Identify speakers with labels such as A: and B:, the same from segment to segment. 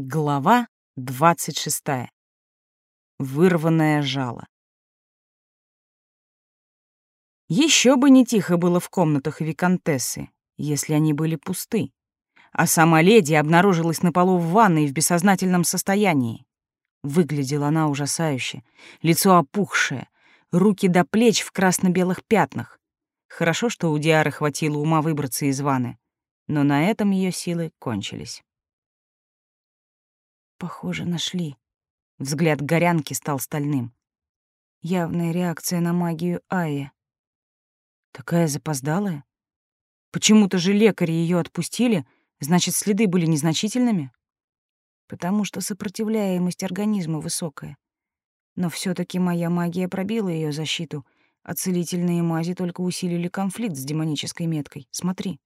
A: Глава 26. Вырванное жало. Еще бы не тихо было в комнатах виконтессы, если они были пусты. А сама леди обнаружилась на полу в ванной в бессознательном состоянии. Выглядела она ужасающе, лицо опухшее, руки до плеч в красно-белых пятнах. Хорошо, что у Диары хватило ума выбраться из ванны, но на этом ее силы кончились. Похоже, нашли. Взгляд горянки стал стальным. Явная реакция на магию Аи. Такая запоздалая. Почему-то же лекари ее отпустили, значит, следы были незначительными. Потому что сопротивляемость организма высокая. Но все таки моя магия пробила ее защиту, а целительные мази только усилили конфликт с демонической меткой. Смотри.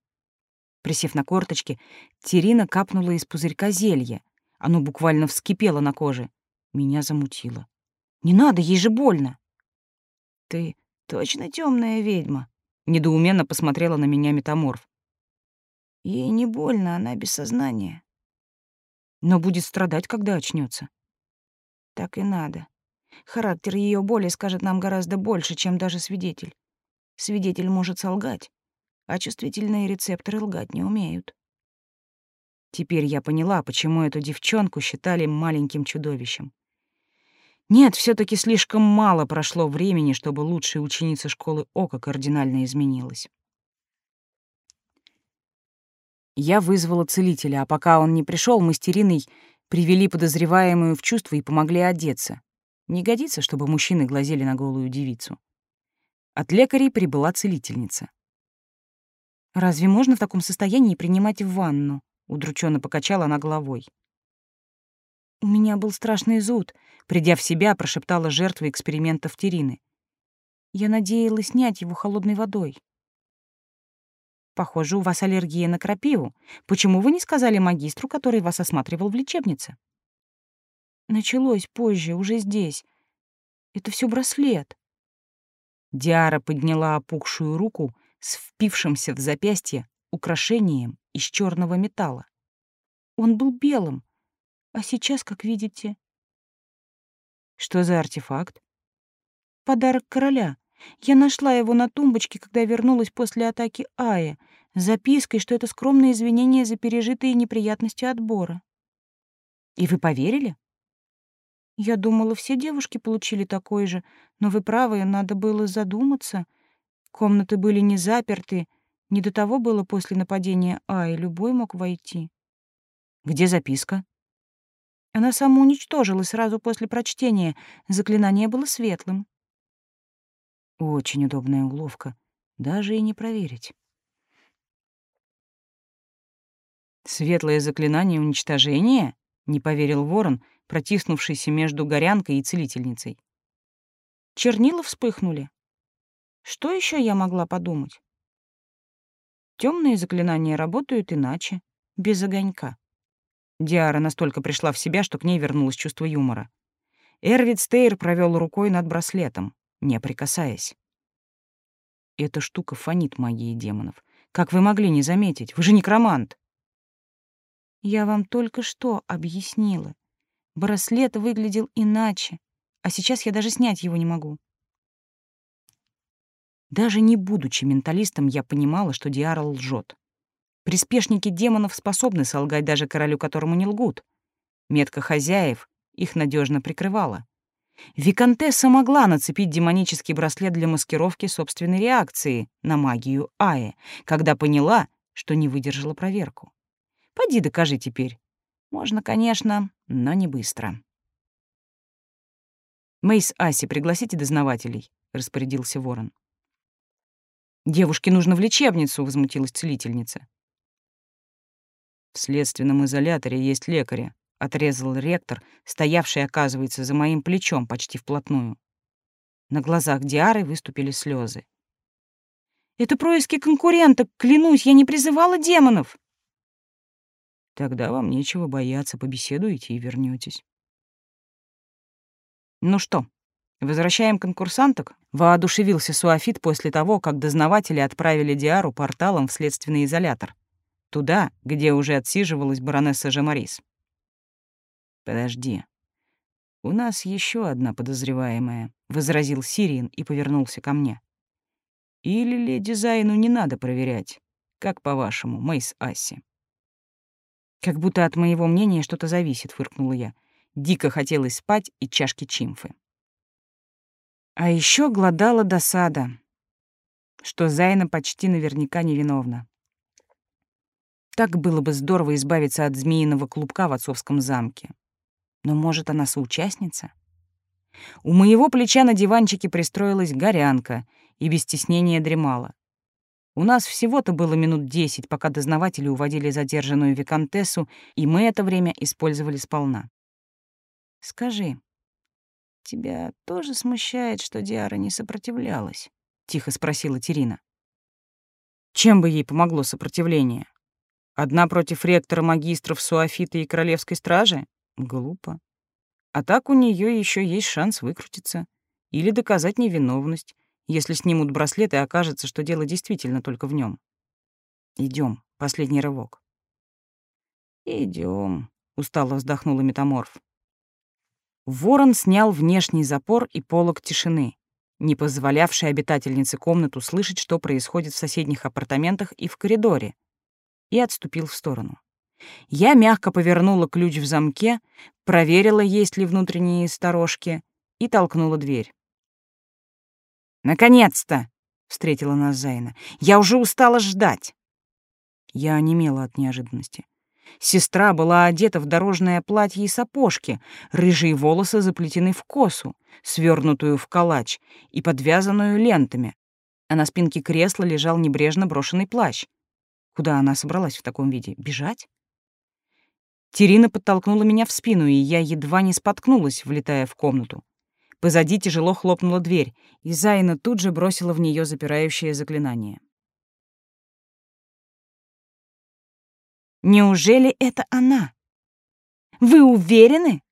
A: Присев на корточки, Терина капнула из пузырька зелье, оно буквально вскипело на коже. Меня замутило. «Не надо, ей же больно!» «Ты точно темная ведьма?» Недоуменно посмотрела на меня метаморф. «Ей не больно, она без сознания». «Но будет страдать, когда очнется. «Так и надо. Характер ее боли скажет нам гораздо больше, чем даже свидетель. Свидетель может солгать, а чувствительные рецепторы лгать не умеют. Теперь я поняла, почему эту девчонку считали маленьким чудовищем. Нет, все таки слишком мало прошло времени, чтобы лучшая ученица школы Ока кардинально изменилась. Я вызвала целителя, а пока он не пришел, мы с Териной привели подозреваемую в чувство и помогли одеться. Не годится, чтобы мужчины глазели на голую девицу. От лекарей прибыла целительница. «Разве можно в таком состоянии принимать ванну?» Удрученно покачала она головой. «У меня был страшный зуд», — придя в себя, прошептала жертва экспериментов Терины. «Я надеялась снять его холодной водой». «Похоже, у вас аллергия на крапиву. Почему вы не сказали магистру, который вас осматривал в лечебнице?» «Началось позже, уже здесь. Это все браслет». Диара подняла опухшую руку с впившимся в запястье украшением из черного металла. Он был белым, а сейчас, как видите... Что за артефакт? Подарок короля. Я нашла его на тумбочке, когда вернулась после атаки Аи, с запиской, что это скромные извинения за пережитые неприятности отбора. И вы поверили? Я думала, все девушки получили такой же, но вы правы, надо было задуматься. Комнаты были не заперты, не до того было после нападения Аи, любой мог войти. Где записка? Она самоуничтожилась сразу после прочтения. Заклинание было светлым. Очень удобная уловка. Даже и не проверить. «Светлое заклинание уничтожения?» — не поверил ворон, протиснувшийся между горянкой и целительницей. Чернила вспыхнули. Что еще я могла подумать? Темные заклинания работают иначе, без огонька. Диара настолько пришла в себя, что к ней вернулось чувство юмора. Эрвид Стейр провел рукой над браслетом, не прикасаясь. Эта штука фонит магией демонов. Как вы могли не заметить? Вы же некромант. Я вам только что объяснила. Браслет выглядел иначе, а сейчас я даже снять его не могу. Даже не будучи менталистом, я понимала, что Диара лжет. Приспешники демонов способны солгать даже королю, которому не лгут. Метка хозяев их надежно прикрывала. Викантесса могла нацепить демонический браслет для маскировки собственной реакции на магию Аи, когда поняла, что не выдержала проверку. Пойди докажи теперь. Можно, конечно, но не быстро. «Мейс Аси, пригласите дознавателей», — распорядился Ворон. Девушке нужно в лечебницу, возмутилась целительница. В следственном изоляторе есть лекари, отрезал ректор, стоявший, оказывается, за моим плечом почти вплотную. На глазах Диары выступили слезы. Это происки конкуренток, клянусь, я не призывала демонов. Тогда вам нечего бояться, побеседуете и вернётесь. Ну что, Возвращаем конкурсанток? Воодушевился Суафит после того, как дознаватели отправили Диару порталом в следственный изолятор. Туда, где уже отсиживалась баронесса Жемарис. Подожди. У нас еще одна подозреваемая, возразил Сириен и повернулся ко мне. Или леди Зайну не надо проверять? Как по-вашему, Мейс Асси? Как будто от моего мнения что-то зависит, фыркнула я. Дико хотелось спать и чашки чимфы. А еще гладала досада, что Зайна почти наверняка невиновна. Так было бы здорово избавиться от змеиного клубка в отцовском замке. Но, может, она соучастница? У моего плеча на диванчике пристроилась горянка и без стеснения дремала. У нас всего-то было минут десять, пока дознаватели уводили задержанную виконтессу, и мы это время использовали сполна. «Скажи, тебя тоже смущает, что Диара не сопротивлялась?» — тихо спросила Терина. «Чем бы ей помогло сопротивление? Одна против ректора магистров Суафита и Королевской стражи? Глупо. А так у нее еще есть шанс выкрутиться или доказать невиновность, если снимут браслет и окажется, что дело действительно только в нем. Идем, последний рывок. Идем, устало вздохнула метаморф. Ворон снял внешний запор и полог тишины, не позволявший обитательнице комнату слышать, что происходит в соседних апартаментах и в коридоре, и отступил в сторону. Я мягко повернула ключ в замке, проверила, есть ли внутренние сторожки, и толкнула дверь. «Наконец-то!» — встретила нас Зайна. «Я уже устала ждать!» Я онемела от неожиданности. Сестра была одета в дорожное платье и сапожки, рыжие волосы заплетены в косу, свернутую в калач и подвязанную лентами, а на спинке кресла лежал небрежно брошенный плащ. Куда она собралась в таком виде? Бежать? Терина подтолкнула меня в спину, и я едва не споткнулась, влетая в комнату. Позади тяжело хлопнула дверь, и Зайна тут же бросила в нее запирающее заклинание. «Неужели это она? Вы уверены?»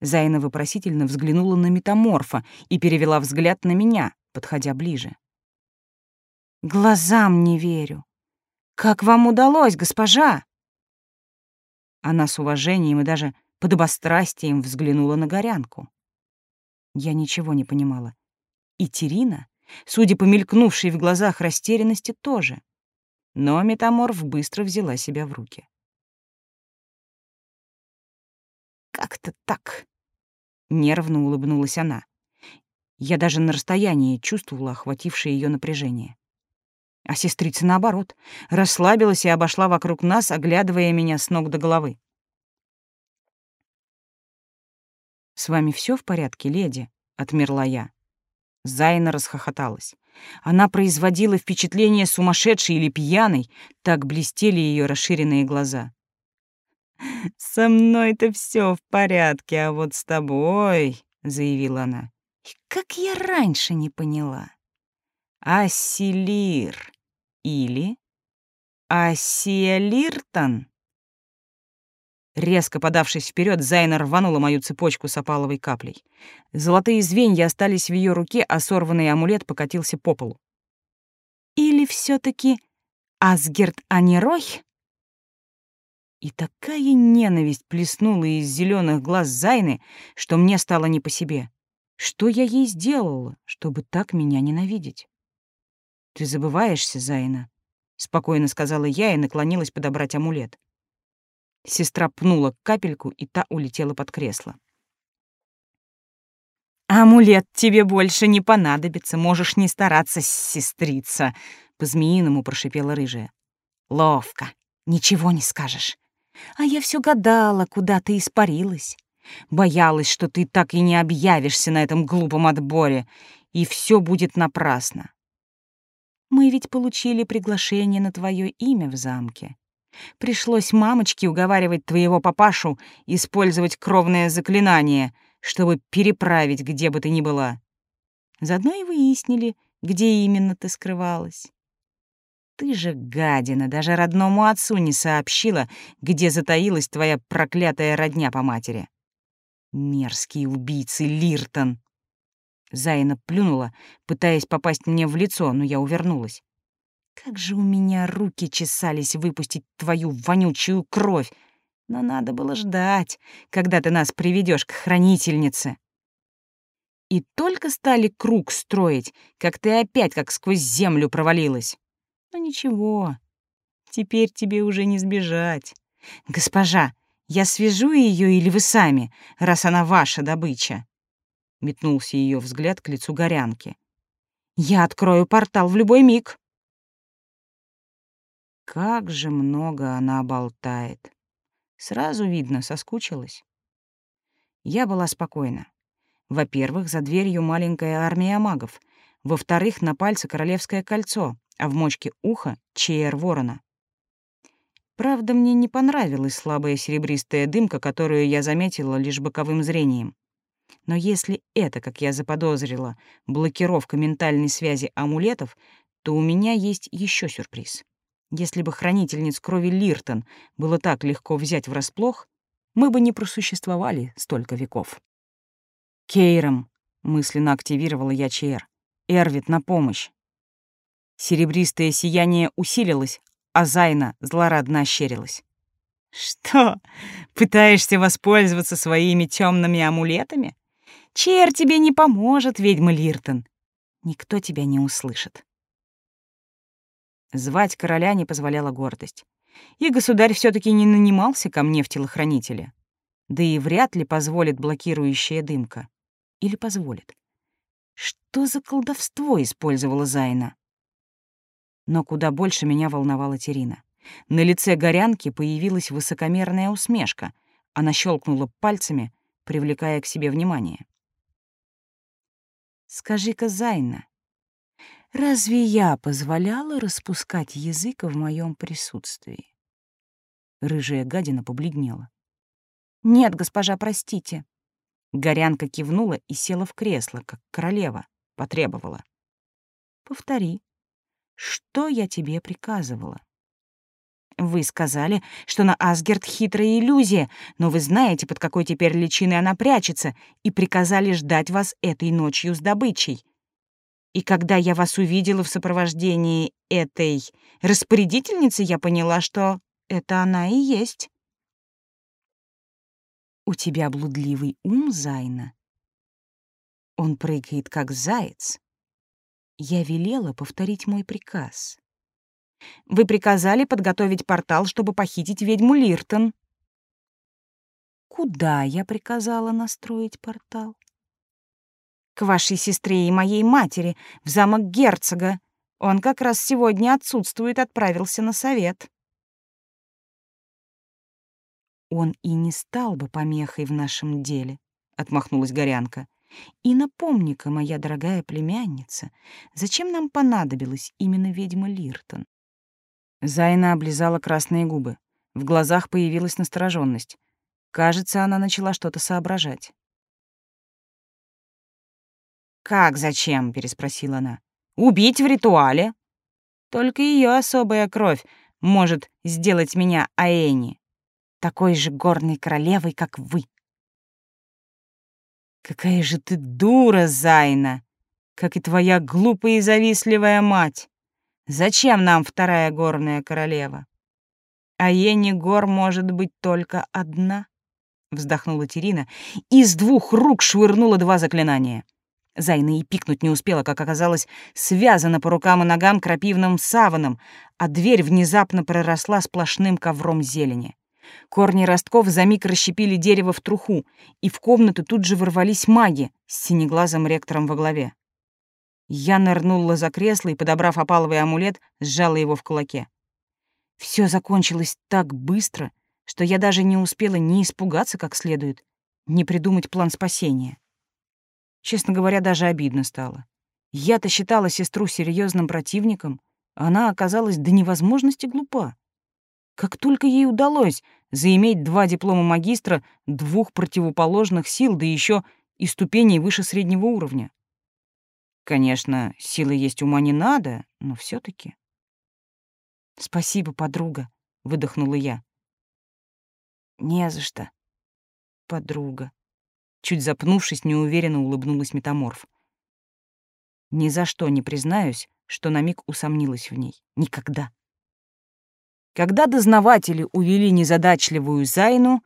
A: Зайна вопросительно взглянула на метаморфа и перевела взгляд на меня, подходя ближе. «Глазам не верю. Как вам удалось, госпожа?» Она с уважением и даже подобострастием взглянула на горянку. Я ничего не понимала. И Терина, судя по мелькнувшей в глазах растерянности, тоже. Но метаморф быстро взяла себя в руки. «Как-то так», — нервно улыбнулась она. Я даже на расстоянии чувствовала охватившее ее напряжение. А сестрица, наоборот, расслабилась и обошла вокруг нас, оглядывая меня с ног до головы. «С вами все в порядке, леди?» — отмерла я. Зайна расхохоталась. Она производила впечатление сумасшедшей или пьяной, так блестели ее расширенные глаза. «Со мной-то все в порядке, а вот с тобой», — заявила она. «Как я раньше не поняла. Асилир или Асиалиртон?» Резко подавшись вперед, Зайна рванула мою цепочку с опаловой каплей. Золотые звенья остались в ее руке, а сорванный амулет покатился по полу. «Или все таки Асгерт Анирой?» И такая ненависть плеснула из зеленых глаз Зайны, что мне стало не по себе. Что я ей сделала, чтобы так меня ненавидеть? «Ты забываешься, Зайна», — спокойно сказала я и наклонилась подобрать амулет. Сестра пнула капельку, и та улетела под кресло. «Амулет тебе больше не понадобится, можешь не стараться, сестрица», — по-змеиному прошипела рыжая. «Ловко, ничего не скажешь. А я все гадала, куда ты испарилась. Боялась, что ты так и не объявишься на этом глупом отборе, и все будет напрасно. Мы ведь получили приглашение на твое имя в замке. Пришлось мамочке уговаривать твоего папашу использовать кровное заклинание, чтобы переправить, где бы ты ни была. Заодно и выяснили, где именно ты скрывалась. Ты же, гадина, даже родному отцу не сообщила, где затаилась твоя проклятая родня по матери. Мерзкий убийцы Лиртон. Зайна плюнула, пытаясь попасть мне в лицо, но я увернулась. Как же у меня руки чесались выпустить твою вонючую кровь, Но надо было ждать, когда ты нас приведешь к хранительнице. И только стали круг строить, как ты опять как сквозь землю провалилась. Но ничего, теперь тебе уже не сбежать. Госпожа, я свяжу ее или вы сами, раз она ваша добыча? Метнулся ее взгляд к лицу горянки. Я открою портал в любой миг. Как же много она болтает. Сразу видно, соскучилась. Я была спокойна. Во-первых, за дверью маленькая армия магов. Во-вторых, на пальце королевское кольцо, а в мочке уха — чеер ворона. Правда, мне не понравилась слабая серебристая дымка, которую я заметила лишь боковым зрением. Но если это, как я заподозрила, блокировка ментальной связи амулетов, то у меня есть еще сюрприз. Если бы хранительниц крови Лиртон было так легко взять врасплох, мы бы не просуществовали столько веков. «Кейром», — мысленно активировала я ЧР. «Эрвит, на помощь!» Серебристое сияние усилилось, а Зайна злорадно ощерилась. «Что, пытаешься воспользоваться своими темными амулетами? Чер тебе не поможет, ведьма Лиртон. Никто тебя не услышит». Звать короля не позволяла гордость. И государь все таки не нанимался ко мне в телохранителя. Да и вряд ли позволит блокирующая дымка. Или позволит. Что за колдовство использовала Зайна? Но куда больше меня волновала Терина. На лице горянки появилась высокомерная усмешка. Она щелкнула пальцами, привлекая к себе внимание. «Скажи-ка, Зайна, Разве я позволяла распускать язык в моем присутствии? Рыжая гадина побледнела. «Нет, госпожа, простите». Горянка кивнула и села в кресло, как королева, потребовала. «Повтори, что я тебе приказывала?» «Вы сказали, что на Асгерт хитрая иллюзия, но вы знаете, под какой теперь личиной она прячется, и приказали ждать вас этой ночью с добычей. И когда я вас увидела в сопровождении этой распорядительницы, я поняла, что это она и есть. У тебя блудливый ум, Зайна. Он прыгает, как заяц. Я велела повторить мой приказ. Вы приказали подготовить портал, чтобы похитить ведьму Лиртон. Куда я приказала настроить портал? к вашей сестре и моей матери, в замок герцога. Он как раз сегодня отсутствует, отправился на совет. Он и не стал бы помехой в нашем деле, отмахнулась Горянка. И напомни-ка, моя дорогая племянница, зачем нам понадобилась именно ведьма Лиртон? Зайна облизала красные губы. В глазах появилась настороженность. Кажется, она начала что-то соображать. «Как зачем?» — переспросила она. «Убить в ритуале. Только ее особая кровь может сделать меня Аэни, такой же горной королевой, как вы». «Какая же ты дура, Зайна, как и твоя глупая и завистливая мать! Зачем нам вторая горная королева? Аэни гор может быть только одна» вздохнула Терина и с двух рук швырнула два заклинания. Зайна и пикнуть не успела, как оказалось, связана по рукам и ногам крапивным саваном, а дверь внезапно проросла сплошным ковром зелени. Корни ростков за миг расщепили дерево в труху, и в комнату тут же ворвались маги с синеглазым ректором во главе. Я нырнула за кресло и, подобрав опаловый амулет, сжала его в кулаке. Все закончилось так быстро, что я даже не успела ни испугаться как следует, ни придумать план спасения. Честно говоря, даже обидно стало. Я-то считала сестру серьезным противником, а она оказалась до невозможности глупа. Как только ей удалось заиметь два диплома магистра двух противоположных сил, да еще и ступеней выше среднего уровня. Конечно, силы есть ума не надо, но все таки «Спасибо, подруга», — выдохнула я. «Не за что, подруга», Чуть запнувшись, неуверенно улыбнулась метаморф. Ни за что не признаюсь, что на миг усомнилась в ней. Никогда. Когда дознаватели увели незадачливую Зайну,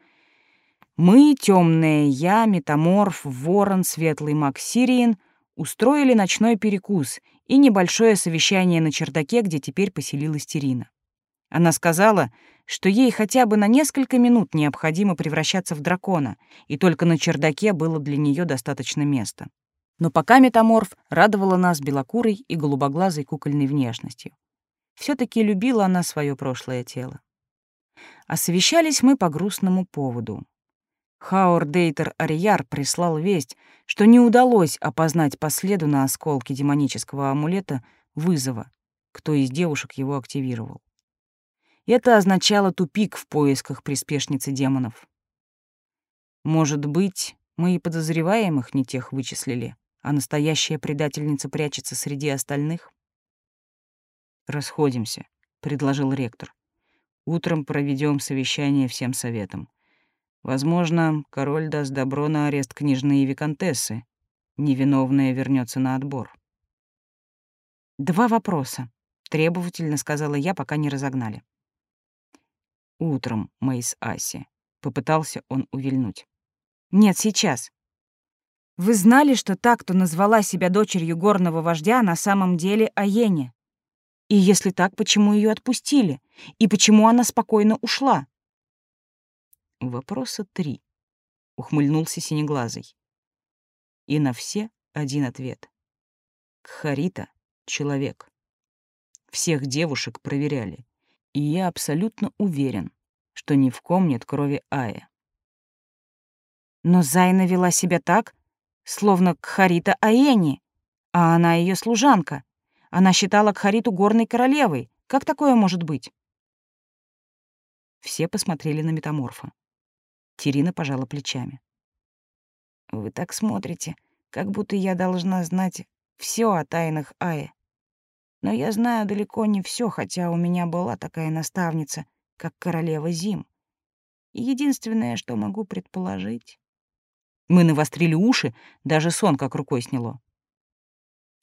A: мы, темные я, метаморф, ворон, светлый маг Сириен, устроили ночной перекус и небольшое совещание на чердаке, где теперь поселилась Терина. Она сказала, что ей хотя бы на несколько минут необходимо превращаться в дракона, и только на чердаке было для нее достаточно места. Но пока метаморф радовала нас белокурой и голубоглазой кукольной внешностью. Все таки любила она свое прошлое тело. Совещались мы по грустному поводу. Хаур Дейтер Арияр прислал весть, что не удалось опознать по следу на осколке демонического амулета вызова, кто из девушек его активировал. Это означало тупик в поисках приспешницы демонов. Может быть, мы и подозреваемых не тех вычислили, а настоящая предательница прячется среди остальных? «Расходимся», — предложил ректор. «Утром проведем совещание всем советом. Возможно, король даст добро на арест княжны и виконтессы. Невиновная вернется на отбор. «Два вопроса», — требовательно сказала я, пока не разогнали. «Утром, Мэйс Аси», — попытался он увильнуть. «Нет, сейчас. Вы знали, что та, кто назвала себя дочерью горного вождя, на самом деле Аене? И если так, почему ее отпустили? И почему она спокойно ушла?»
B: Вопроса три. Ухмыльнулся синеглазый. И на все один ответ. Кхарита — человек. Всех девушек проверяли, и я абсолютно уверен, что ни в ком нет крови Ая.
A: Но Зайна вела себя так, словно Кхарита Аэни, а она ее служанка. Она считала Кхариту горной королевой. Как такое может быть?
B: Все посмотрели на метаморфа. Терина пожала плечами.
C: «Вы так смотрите, как будто я должна знать все о тайнах Аи. Но я знаю далеко не все, хотя у меня была такая наставница, как королева Зим. И единственное, что могу предположить...»
B: Мы навострили уши, даже сон как рукой сняло.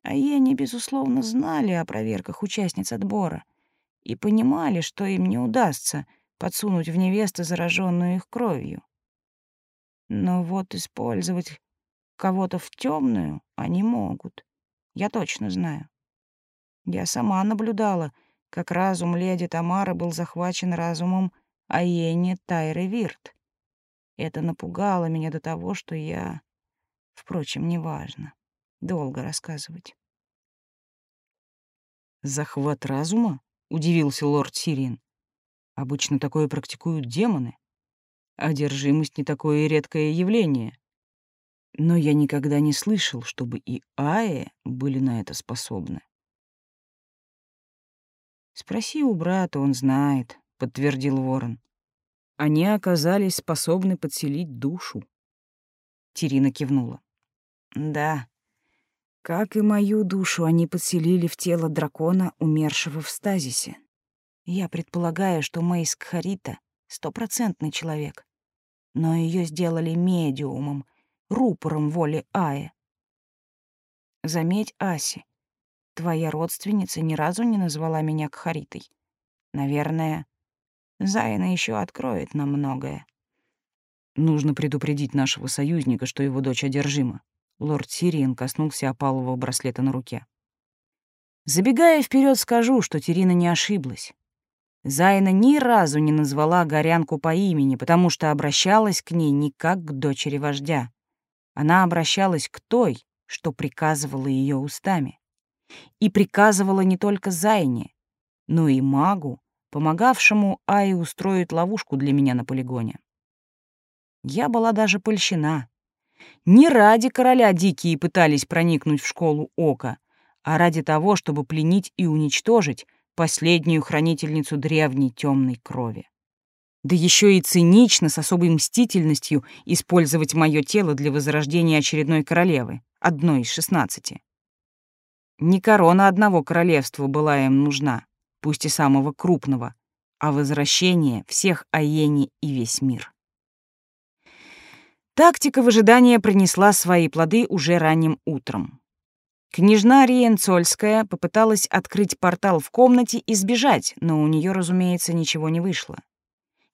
C: А они, безусловно, знали о проверках участниц отбора и понимали, что им не удастся подсунуть в невесту зараженную их кровью. Но вот использовать кого-то в темную они могут. Я точно знаю. Я сама наблюдала, как разум леди Тамары был захвачен разумом Аени Тайры Вирт. Это напугало меня до того, что я... Впрочем, неважно. Долго рассказывать.
B: «Захват разума?» — удивился лорд Сирин. Обычно такое практикуют демоны. Одержимость — не такое редкое явление. Но я никогда не слышал, чтобы и Аи были на это способны.
A: «Спроси у брата, он знает», — подтвердил Ворон.
B: Они оказались способны подселить душу.
A: Терина кивнула.
C: «Да, как и мою душу они подселили в тело дракона, умершего в стазисе. Я предполагаю, что Мейс Кхарита — стопроцентный человек. Но ее сделали медиумом, рупором воли Аи. Заметь, Аси, твоя родственница ни разу не назвала меня Кхаритой. Наверное, Зайна еще откроет нам многое.
B: Нужно предупредить нашего союзника, что его дочь одержима. Лорд Сириен коснулся опалового браслета на руке.
A: Забегая вперед, скажу, что Терина не ошиблась. Зайна ни разу не назвала горянку по имени, потому что обращалась к ней не как к дочери вождя. Она обращалась к той, что приказывала ее устами. И приказывала не только Зайне, но и магу, помогавшему Ае устроить ловушку для меня на полигоне. Я была даже польщена. Не ради короля дикие пытались проникнуть в школу Ока, а ради того, чтобы пленить и уничтожить последнюю хранительницу древней темной крови. Да еще и цинично, с особой мстительностью, использовать мое тело для возрождения очередной королевы, одной из шестнадцати. Не корона одного королевства была им нужна, пусть и самого крупного, а возвращение всех Аени и весь мир. Тактика выжидания принесла свои плоды уже ранним утром. Княжна Риенцольская попыталась открыть портал в комнате и сбежать, но у нее, разумеется, ничего не вышло.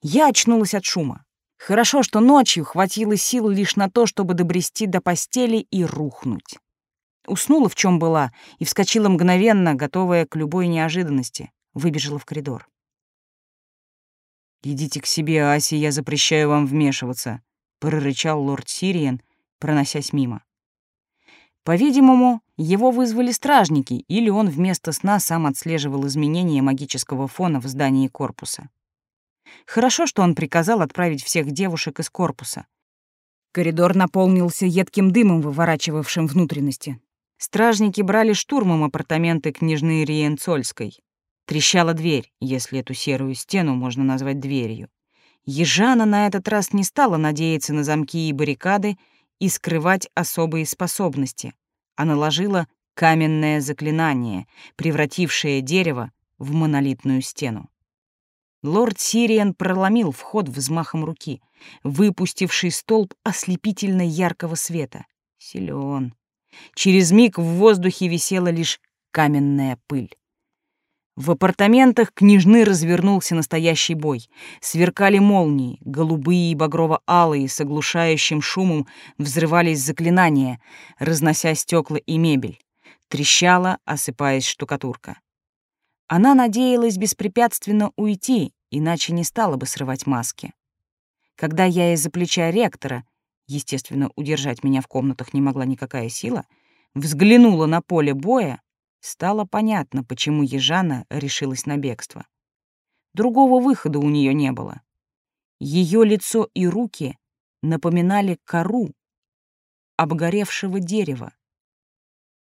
A: Я очнулась от шума. Хорошо, что ночью хватило сил лишь на то, чтобы добрести до постели и рухнуть. Уснула в чем была и вскочила мгновенно, готовая к любой неожиданности. Выбежала в коридор.
B: «Идите к себе, Аси, я запрещаю вам вмешиваться», — прорычал лорд Сириен, проносясь мимо.
A: По-видимому, его вызвали стражники, или он вместо сна сам отслеживал изменения магического фона в здании корпуса. Хорошо, что он приказал отправить всех девушек из корпуса. Коридор наполнился едким дымом, выворачивавшим внутренности. Стражники брали штурмом апартаменты княжны Риенцольской. Трещала дверь, если эту серую стену можно назвать дверью. Ежана на этот раз не стала надеяться на замки и баррикады и скрывать особые способности, а наложила каменное заклинание, превратившее дерево в монолитную стену. Лорд Сириан проломил вход взмахом руки, выпустивший столб ослепительно яркого света. Силен. Через миг в воздухе висела лишь каменная пыль. В апартаментах княжны развернулся настоящий бой. Сверкали молнии, голубые и багрово-алые, с оглушающим шумом взрывались заклинания, разнося стекла и мебель. Трещала, осыпаясь штукатурка. Она надеялась беспрепятственно уйти, иначе не стала бы срывать маски. Когда я из-за плеча ректора, естественно, удержать меня в комнатах не могла никакая сила, взглянула на поле боя, стало понятно, почему Ежана решилась на бегство. Другого выхода у нее не было. Ее лицо и руки напоминали кору обгоревшего дерева.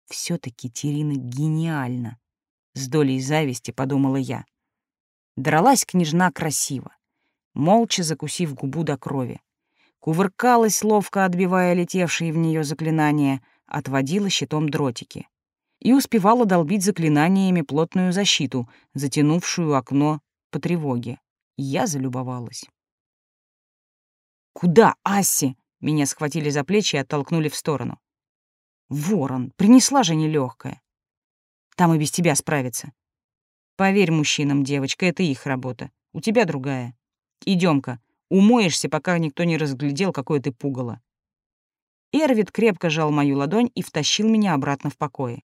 A: все таки Терина гениальна. С долей зависти подумала я. Дралась княжна красиво, молча закусив губу до крови. Кувыркалась, ловко отбивая летевшие в нее заклинания, отводила щитом дротики. И успевала долбить заклинаниями плотную защиту, затянувшую окно по тревоге. Я залюбовалась. «Куда, Асси?» Меня схватили за плечи и оттолкнули в сторону. «Ворон, принесла же нелегкая. Там и без тебя справятся. Поверь мужчинам, девочка, это их работа. У тебя другая. Идем-ка, умоешься, пока никто не разглядел, какое ты пугало. Эрвид крепко жал мою ладонь и втащил меня обратно в покое.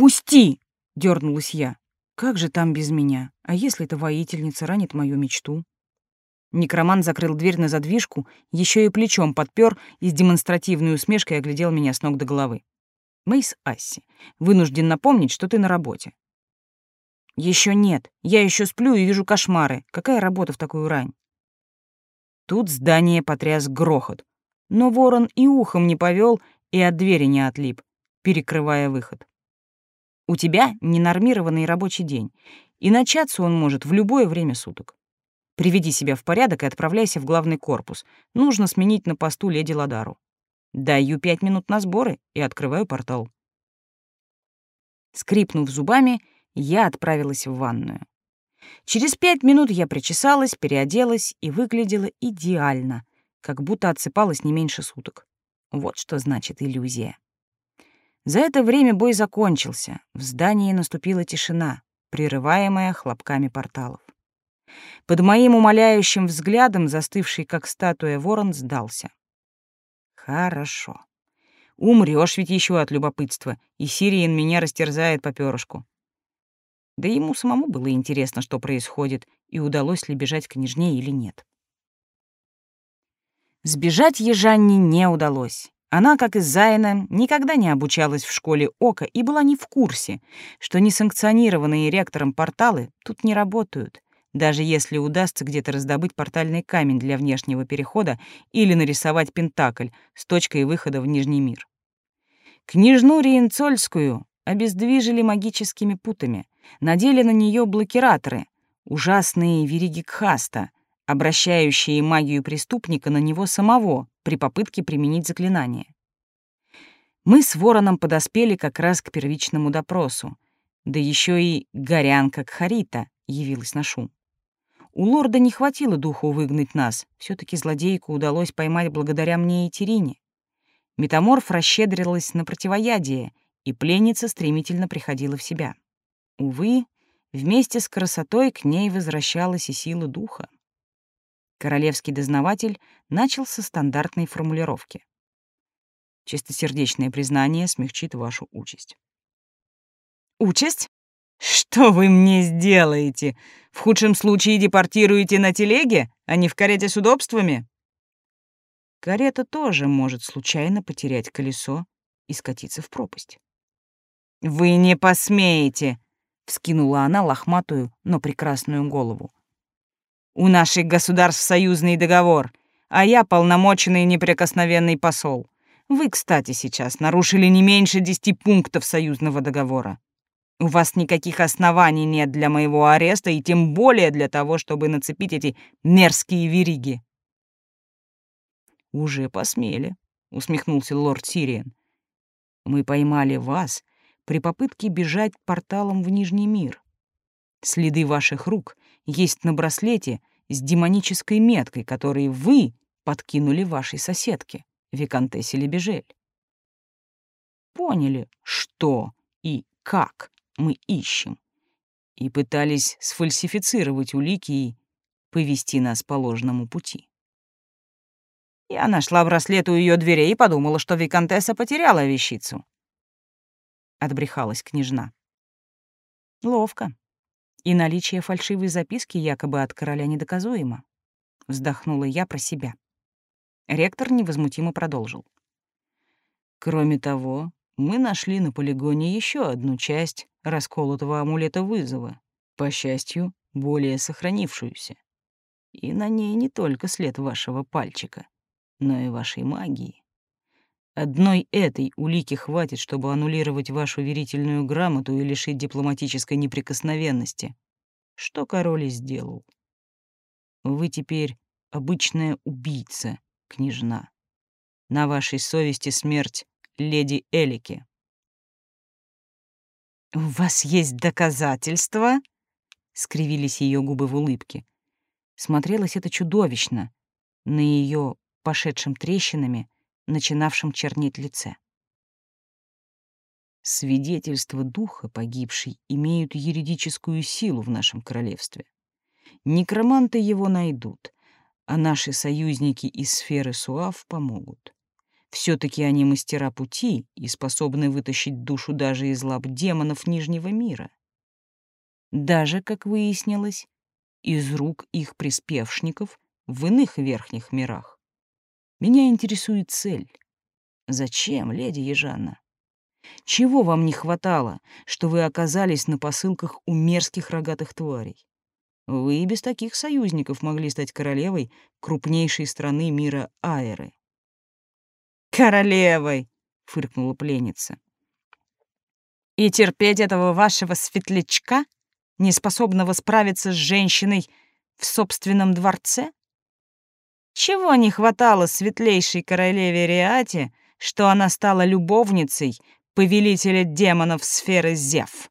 A: «Пусти!» — дернулась я. «Как же там без меня? А если эта воительница ранит мою мечту?» Некроман закрыл дверь на задвижку, еще и плечом подпер и с демонстративной усмешкой оглядел меня с ног до головы. Мейс Асси, вынужден напомнить, что ты на работе. Еще нет. Я еще сплю и вижу кошмары. Какая работа в такую рань? Тут здание потряс грохот. Но ворон и ухом не повел, и от двери не отлип, перекрывая выход. У тебя ненормированный рабочий день, и начаться он может в любое время суток. Приведи себя в порядок и отправляйся в главный корпус. Нужно сменить на посту леди Ладару. Даю пять минут на сборы и открываю портал. Скрипнув зубами, я отправилась в ванную. Через пять минут я причесалась, переоделась и выглядела идеально, как будто отсыпалась не меньше суток. Вот что значит иллюзия. За это время бой закончился, в здании наступила тишина, прерываемая хлопками порталов. Под моим умоляющим взглядом застывший как статуя ворон сдался. Хорошо. Умрёшь ведь еще от любопытства, и Сириен меня растерзает по перышку. Да ему самому было интересно, что происходит, и удалось ли бежать к княжне или нет. Сбежать Ежанне не удалось. Она, как и Зайна, никогда не обучалась в школе Ока и была не в курсе, что несанкционированные ректором порталы тут не работают, даже если удастся где-то раздобыть портальный камень для внешнего перехода или нарисовать пентакль с точкой выхода в Нижний мир. Княжну Риенцольскую обездвижили магическими путами, надели на нее блокираторы, ужасные вериги Кхаста, обращающие магию преступника на него самого при попытке применить заклинание. Мы с Вороном подоспели как раз к первичному допросу, да еще и горянка Кхарита явилась на шум. У лорда не хватило духу выгнать нас. все таки злодейку удалось поймать благодаря мне и Терине. Метаморф расщедрилась на противоядие, и пленница стремительно приходила в себя. Увы, вместе с красотой к ней возвращалась и сила духа. Королевский дознаватель начал со стандартной формулировки. Чистосердечное признание смягчит вашу участь. Участь? Что вы мне сделаете? В худшем случае депортируете на телеге, а не в карете с удобствами? Карета тоже может случайно потерять колесо и скатиться в пропасть. «Вы не посмеете!» — вскинула она лохматую, но прекрасную голову. «У наших государств союзный договор, а я полномоченный неприкосновенный посол. Вы, кстати, сейчас нарушили не меньше десяти пунктов союзного договора. У вас никаких оснований нет для моего ареста и тем более для того, чтобы нацепить эти мерзкие вериги». «Уже посмели», — усмехнулся лорд Сириен. «Мы поймали вас при попытке бежать порталом в Нижний мир. Следы ваших рук есть на браслете с демонической меткой, который вы подкинули вашей соседке, Викантессе Лебежель. Поняли, что и как мы ищем, и пытались сфальсифицировать улики и повести нас по ложному пути. Я нашла браслет у ее дверей и подумала, что Викантесса потеряла вещицу. Отбрехалась княжна. Ловко. И наличие фальшивой записки якобы от короля недоказуемо. Вздохнула я про себя. Ректор невозмутимо продолжил. Кроме того, мы нашли на полигоне еще одну часть расколотого амулета вызова, по счастью, более сохранившуюся. И на ней не только след вашего пальчика но и вашей магии. Одной этой улики хватит, чтобы аннулировать вашу верительную грамоту и лишить дипломатической неприкосновенности. Что король и сделал. Вы теперь обычная убийца, княжна. На вашей совести смерть леди Элики. «У вас есть доказательства?» — скривились ее губы в улыбке. Смотрелось это чудовищно. На ее пошедшим трещинами, начинавшим чернеть лице. Свидетельства духа погибшей имеют юридическую силу в нашем королевстве. Некроманты его найдут, а наши союзники из сферы Суав помогут. все таки они мастера пути и способны вытащить душу даже из лап демонов Нижнего мира. Даже, как выяснилось, из рук их приспевшников в иных верхних мирах. Меня интересует цель. Зачем, леди Ежанна? Чего вам не хватало, что вы оказались на посылках у мерзких рогатых тварей? Вы и без таких союзников могли стать королевой крупнейшей страны мира Аэры. «Королевой!» — фыркнула пленница. «И терпеть этого вашего светлячка, неспособного справиться с женщиной в собственном дворце?» Чего не хватало светлейшей королеве Риате, что она стала любовницей повелителя демонов сферы Зев?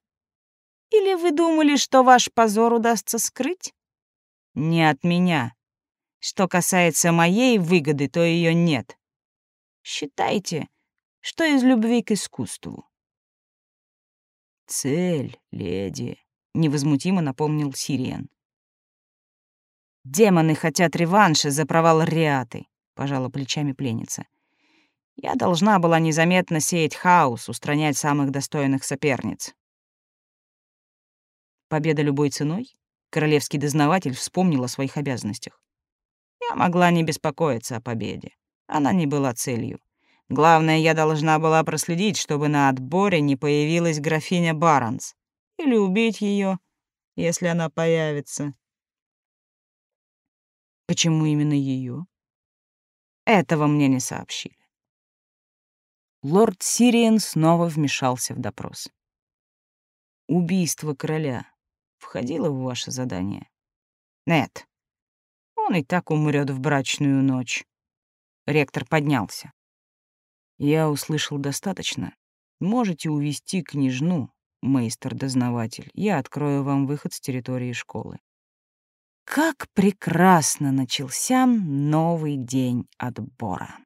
A: Или вы думали, что ваш позор удастся скрыть? Не от меня. Что касается моей выгоды, то ее нет. Считайте, что из любви к искусству. Цель, леди, невозмутимо напомнил Сириан. Демоны хотят реванша за провал Риаты, пожала плечами пленница. Я должна была незаметно сеять хаос, устранять самых достойных соперниц. Победа любой ценой? Королевский дознаватель вспомнил о своих обязанностях. Я могла не беспокоиться о победе. Она не была целью. Главное, я должна была проследить, чтобы на отборе не появилась графиня Баронс. Или убить ее, если она появится. Почему именно ее? Этого мне не сообщили. Лорд Сириен снова вмешался в допрос. Убийство короля входило в ваше задание? Нет. Он и так умрет в брачную ночь. Ректор поднялся. Я услышал достаточно. Можете увести княжну, мейстер-дознаватель. Я открою вам выход с территории школы. Как прекрасно начался новый день отбора.